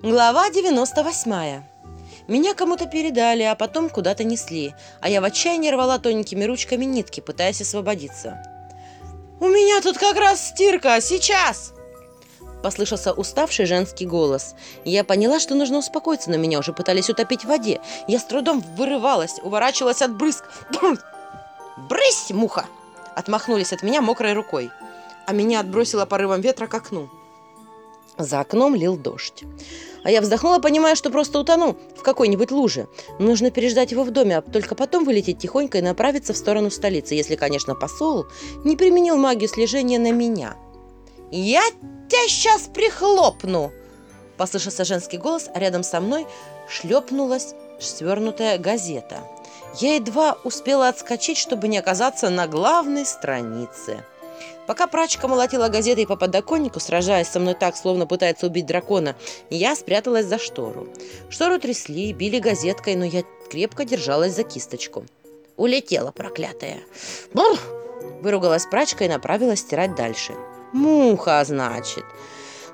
Глава 98. Меня кому-то передали, а потом куда-то несли, а я в отчаянии рвала тоненькими ручками нитки, пытаясь освободиться. «У меня тут как раз стирка! Сейчас!» Послышался уставший женский голос. Я поняла, что нужно успокоиться, но меня уже пытались утопить в воде. Я с трудом вырывалась, уворачивалась от брызг. «Брысь, муха!» Отмахнулись от меня мокрой рукой, а меня отбросило порывом ветра к окну. За окном лил дождь. А я вздохнула, понимая, что просто утону в какой-нибудь луже. Нужно переждать его в доме, а только потом вылететь тихонько и направиться в сторону столицы, если, конечно, посол не применил магию слежения на меня. «Я тебя сейчас прихлопну!» Послышался женский голос, а рядом со мной шлепнулась свернутая газета. Я едва успела отскочить, чтобы не оказаться на главной странице. Пока прачка молотила газетой по подоконнику, сражаясь со мной так, словно пытается убить дракона, я спряталась за штору. Штору трясли, били газеткой, но я крепко держалась за кисточку. Улетела, проклятая. Бур! Выругалась прачка и направилась стирать дальше. Муха, значит.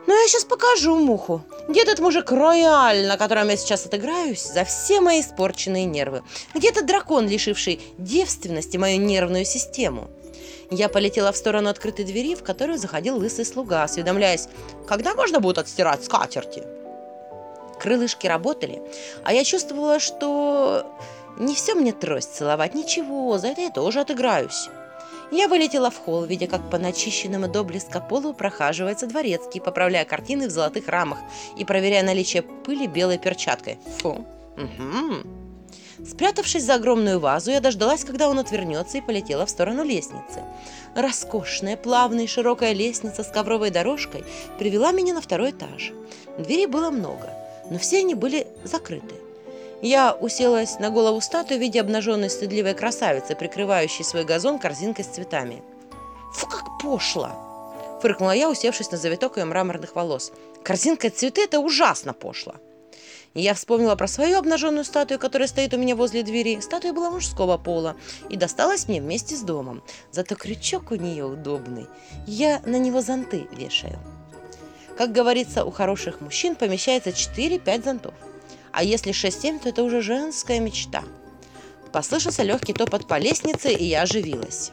Ну, я сейчас покажу муху. Где этот мужик рояль, на котором я сейчас отыграюсь за все мои испорченные нервы? Где этот дракон, лишивший девственности мою нервную систему? Я полетела в сторону открытой двери, в которую заходил лысый слуга, осведомляясь, когда можно будет отстирать скатерти. Крылышки работали, а я чувствовала, что не все мне трость целовать, ничего, за это я тоже отыграюсь. Я вылетела в холл, видя, как по начищенному до блеска полу прохаживается дворецкий, поправляя картины в золотых рамах и проверяя наличие пыли белой перчаткой. Фу. Угу. Спрятавшись за огромную вазу, я дождалась, когда он отвернется, и полетела в сторону лестницы. Роскошная, плавная и широкая лестница с ковровой дорожкой привела меня на второй этаж. Дверей было много, но все они были закрыты. Я уселась на голову статуи в виде обнаженной стыдливой красавицы, прикрывающей свой газон корзинкой с цветами. «Фу, как пошло!» – фыркнула я, усевшись на завиток ее мраморных волос. «Корзинка цветы – это ужасно пошло!» Я вспомнила про свою обнаженную статую, которая стоит у меня возле двери. Статуя была мужского пола и досталась мне вместе с домом. Зато крючок у нее удобный. Я на него зонты вешаю. Как говорится, у хороших мужчин помещается 4-5 зонтов. А если 6-7, то это уже женская мечта. Послышался легкий топот по лестнице, и я оживилась.